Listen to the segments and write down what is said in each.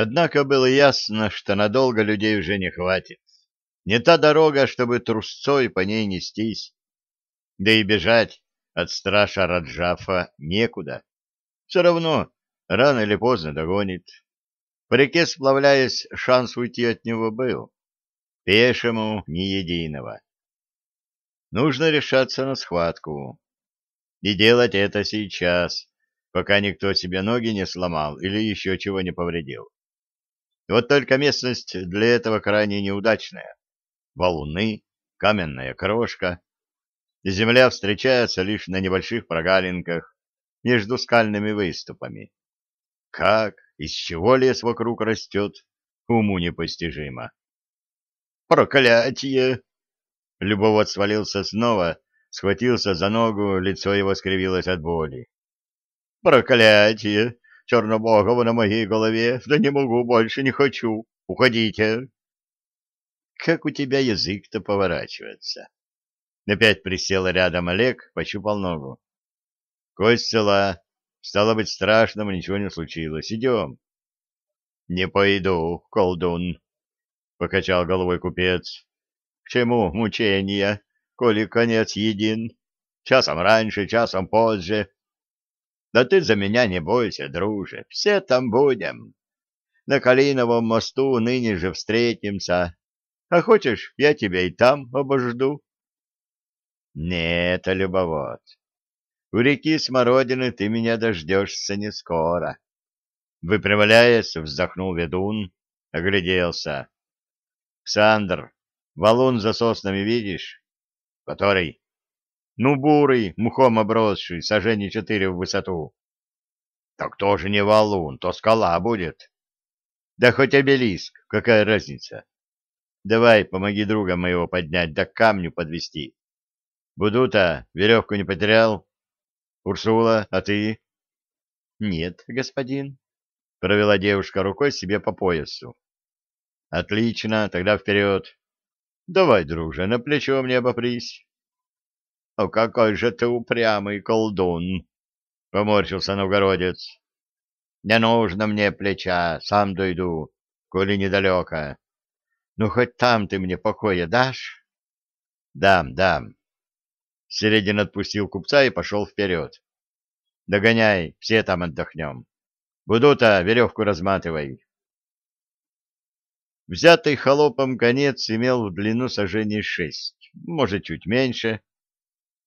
Однако было ясно, что надолго людей уже не хватит. Не та дорога, чтобы трусцой по ней нестись. Да и бежать от страша Раджафа некуда. Все равно рано или поздно догонит. По реке сплавляясь, шанс уйти от него был. Пешему ни единого. Нужно решаться на схватку. И делать это сейчас, пока никто себе ноги не сломал или еще чего не повредил. Вот только местность для этого крайне неудачная. Валуны, каменная крошка. Земля встречается лишь на небольших прогалинках между скальными выступами. Как, из чего лес вокруг растет, уму непостижимо. Проклятие! Любовод свалился снова, схватился за ногу, лицо его скривилось от боли. «Проклятие! Чернобогово на моей голове! Да не могу больше, не хочу! Уходите!» «Как у тебя язык-то поворачивается?» Опять присел рядом Олег, пощупал ногу. «Кость цела. Стало быть, страшного ничего не случилось. Идем». «Не пойду, колдун», — покачал головой купец чему мучения, коли конец един? Часом раньше, часом позже. Да ты за меня не бойся, друже, все там будем. На Калиновом мосту ныне же встретимся. А хочешь, я тебя и там обожду? Нет, любовод, у реки Смородины ты меня дождешься не скоро. Выпрямляясь, вздохнул ведун, огляделся. — Ксандр, Валун за соснами видишь? Который? Ну, бурый, мухом обросший, сажений четыре в высоту. Так тоже не валун, то скала будет. Да хоть обелиск, какая разница? Давай, помоги друга моего поднять, да к камню подвести. Будута, веревку не потерял? Урсула, а ты? Нет, господин. Провела девушка рукой себе по поясу. Отлично, тогда вперед. Давай, друже, на плечо мне обопрись. — какой же ты упрямый колдун! — поморщился новгородец. — Не нужно мне плеча, сам дойду, коли недалеко. Ну, хоть там ты мне покоя дашь? — Дам, дам. Середин отпустил купца и пошел вперед. — Догоняй, все там отдохнем. Буду-то веревку разматывай. Взятый холопом конец имел в длину сажений шесть, может, чуть меньше.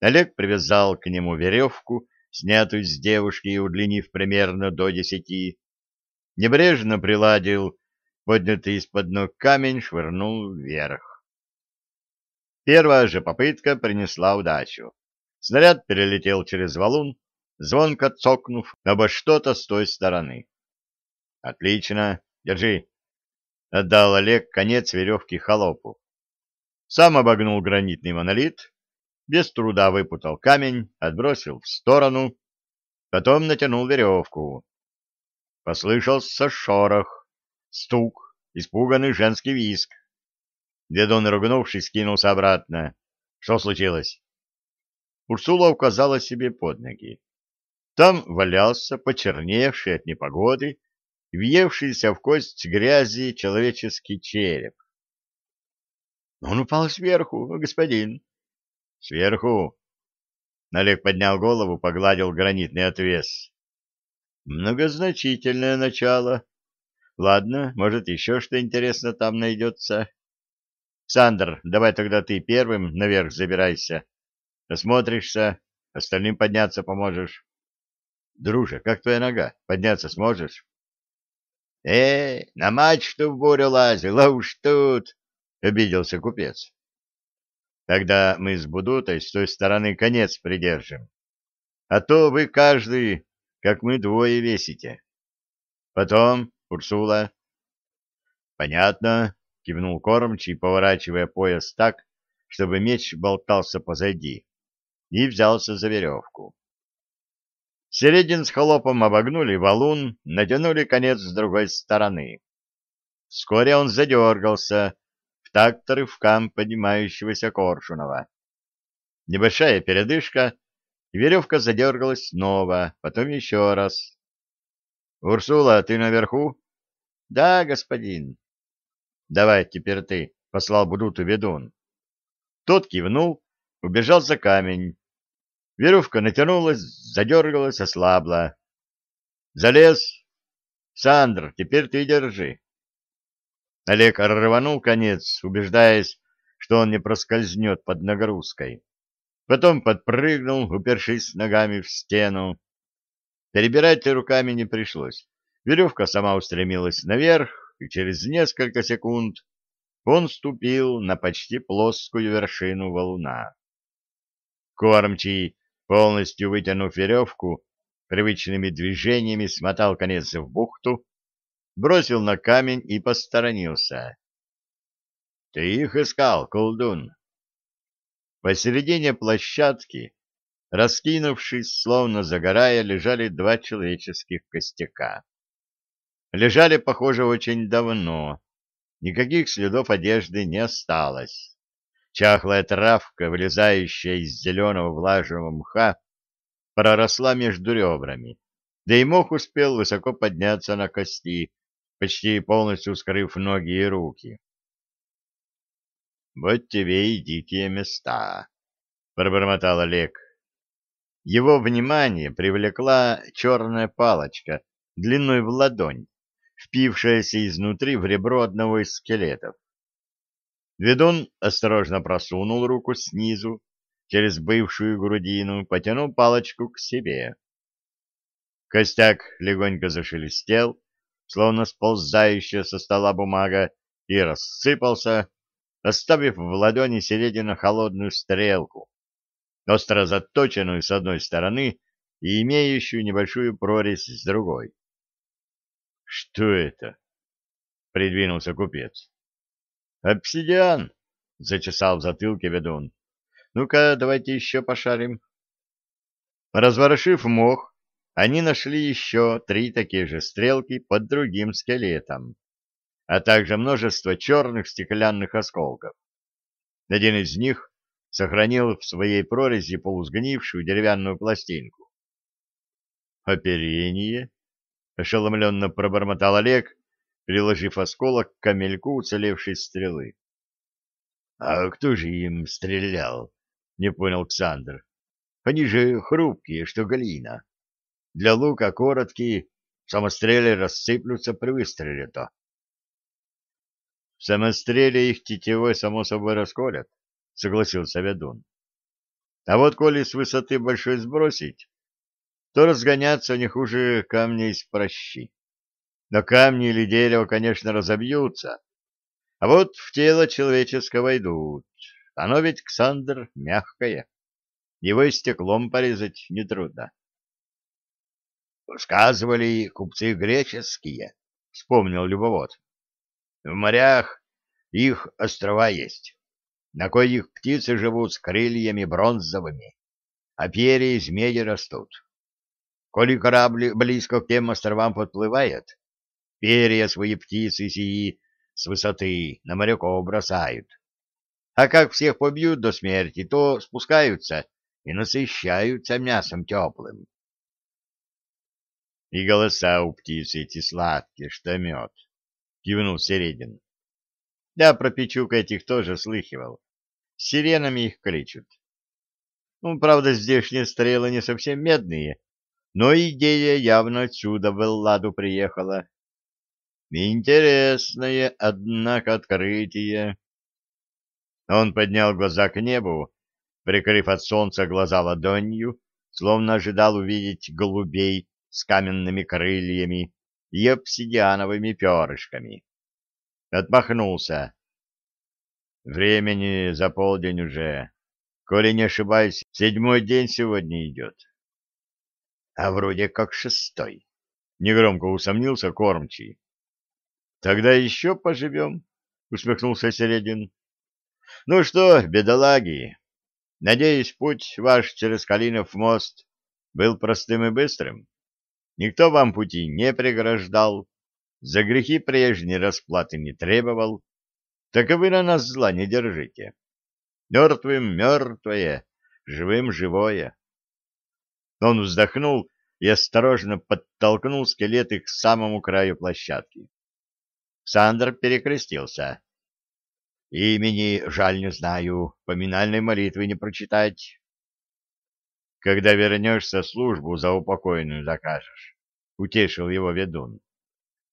Олег привязал к нему веревку, снятую с девушки и удлинив примерно до десяти. Небрежно приладил поднятый из-под ног камень, швырнул вверх. Первая же попытка принесла удачу. Снаряд перелетел через валун, звонко цокнув обо что-то с той стороны. — Отлично, держи. Отдал Олег конец веревки холопу. Сам обогнул гранитный монолит, без труда выпутал камень, отбросил в сторону, потом натянул веревку. Послышался шорох, стук, испуганный женский виск. Дедон, ругнувшись, кинулся обратно. Что случилось? Урсула указала себе под ноги. Там валялся, почерневший от непогоды, въевшийся в кость грязи человеческий череп. — Он упал сверху, господин. — Сверху? Налег поднял голову, погладил гранитный отвес. — Многозначительное начало. Ладно, может, еще что интересно там найдется. — Сандр, давай тогда ты первым наверх забирайся. Осмотришься, остальным подняться поможешь. — Друже, как твоя нога? Подняться сможешь? — Э, на мачту в бурю лазил, а уж тут, — обиделся купец. — Тогда мы с Будутой с той стороны конец придержим. А то вы каждый, как мы двое, весите. Потом, Урсула. — Понятно, — кивнул кормчий, поворачивая пояс так, чтобы меч болтался позади, и взялся за веревку. Середин с холопом обогнули валун, натянули конец с другой стороны. Вскоре он задергался в такт рывкам поднимающегося Коршунова. Небольшая передышка, и веревка задергалась снова, потом еще раз. — Урсула, ты наверху? Да, господин. Давай теперь ты, послал Бруту ведун. Тот кивнул, убежал за камень. Веревка натянулась, задергалась, ослабла. Залез. Сандр, теперь ты держи. Олег рванул конец, убеждаясь, что он не проскользнет под нагрузкой. Потом подпрыгнул, упершись ногами в стену. Перебирать руками не пришлось. Веревка сама устремилась наверх, и через несколько секунд он ступил на почти плоскую вершину валуна. Кормчий, полностью вытянув веревку, привычными движениями смотал конец в бухту, бросил на камень и посторонился. — Ты их искал, колдун? Посередине площадки, раскинувшись, словно загорая, лежали два человеческих костяка. Лежали, похоже, очень давно. Никаких следов одежды не осталось. Чахлая травка, вылезающая из зеленого влажного мха, проросла между ребрами, да и мох успел высоко подняться на кости, почти полностью скрыв ноги и руки. «Вот тебе и дикие места», — пробормотал Олег. Его внимание привлекла черная палочка длиной в ладонь, впившаяся изнутри в ребро одного из скелетов. Ведун осторожно просунул руку снизу, через бывшую грудину, потянул палочку к себе. Костяк легонько зашелестел, словно сползающая со стола бумага, и рассыпался, оставив в ладони середину холодную стрелку, остро заточенную с одной стороны и имеющую небольшую прорезь с другой. — Что это? — придвинулся купец. — Обсидиан, — зачесал в затылке ведун. — Ну-ка, давайте еще пошарим. Разворошив мох, они нашли еще три такие же стрелки под другим скелетом а также множество черных стеклянных осколков. Один из них сохранил в своей прорези полусгнившую деревянную пластинку. «Оперение?» — ошеломленно пробормотал Олег, приложив осколок к камельку уцелевшей стрелы. «А кто же им стрелял?» — не понял Александр. «Они же хрупкие, что глина. Для лука короткие, самострелы рассыплются при выстреле-то». В самостреле их тетевой, само собой, расколят, — согласился ведун. А вот коли с высоты большой сбросить, то разгоняться не хуже камня из прощи. Но камни или дерево, конечно, разобьются, а вот в тело человеческого идут. Оно ведь, Ксандр, мягкое. Его и стеклом порезать нетрудно. — Сказывали купцы греческие, — вспомнил любовод. В морях их острова есть, на коих птицы живут с крыльями бронзовыми, а перья из меди растут. Коли корабль близко к тем островам подплывает, перья свои птицы сии с высоты на моряков бросают. А как всех побьют до смерти, то спускаются и насыщаются мясом теплым. И голоса у птицы эти сладкие, что мед. — кивнул Середин. — Да, про печук этих тоже слыхивал. сиренами их кличут. Ну, правда, здешние стрелы не совсем медные, но идея явно отсюда в Элладу приехала. Интересное, однако, открытие. Он поднял глаза к небу, прикрыв от солнца глаза ладонью, словно ожидал увидеть голубей с каменными крыльями, и обсидиановыми перышками. Отмахнулся. Времени за полдень уже. Коли не ошибаюсь, седьмой день сегодня идет. А вроде как шестой. Негромко усомнился кормчий. Тогда еще поживем, усмехнулся Середин. Ну что, бедолаги, надеюсь, путь ваш через Калинов мост был простым и быстрым? Никто вам пути не преграждал, за грехи прежней расплаты не требовал, так и вы на нас зла не держите. Мертвым мертвое, живым живое. Он вздохнул и осторожно подтолкнул скелеты к самому краю площадки. Сандер перекрестился. Имени жаль не знаю, поминальной молитвы не прочитать. Когда вернешься, службу за упокойную закажешь, — утешил его ведун.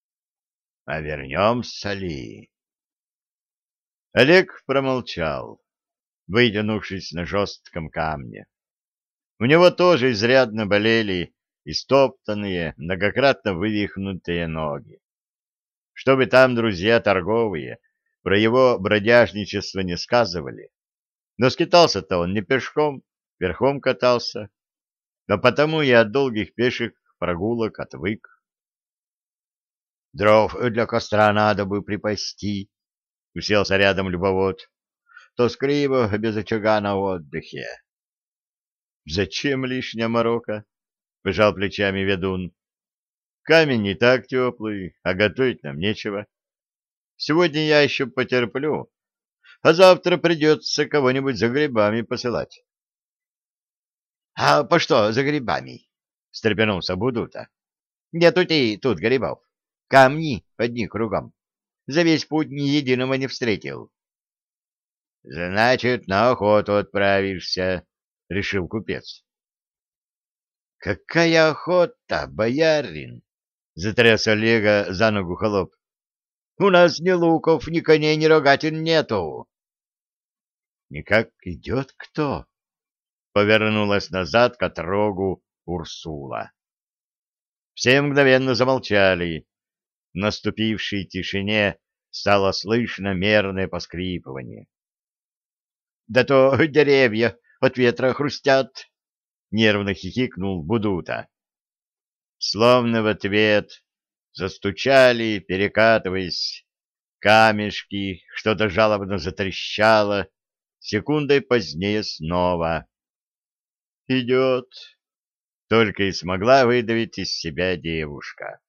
— А вернемся ли? Олег промолчал, вытянувшись на жестком камне. У него тоже изрядно болели истоптанные, многократно вывихнутые ноги. Чтобы там друзья торговые про его бродяжничество не сказывали. Но скитался-то он не пешком, верхом катался, но потому и от долгих пеших прогулок отвык. Дров для костра надо бы припасти, — уселся рядом любовод. То скриво без очага на отдыхе. — Зачем лишняя морока? — пожал плечами ведун. — Камень не так теплый, а готовить нам нечего. Сегодня я еще потерплю, а завтра придется кого-нибудь за грибами посылать. — А по что за грибами? — встрепенулся Будута. — Нету ты тут грибов. Камни одни кругом. За весь путь ни единого не встретил. — Значит, на охоту отправишься, — решил купец. — Какая охота, боярин! — затряс Олега за ногу холоп. — У нас ни луков, ни коней, ни рогатин нету. — Никак идет кто? — повернулась назад к отрогу Урсула. Все мгновенно замолчали. В наступившей тишине стало слышно мерное поскрипывание. — Да то деревья от ветра хрустят, — нервно хихикнул Будута. Словно в ответ застучали, перекатываясь, камешки, что-то жалобно затрещало, секундой позднее снова. «Идет!» — только и смогла выдавить из себя девушка.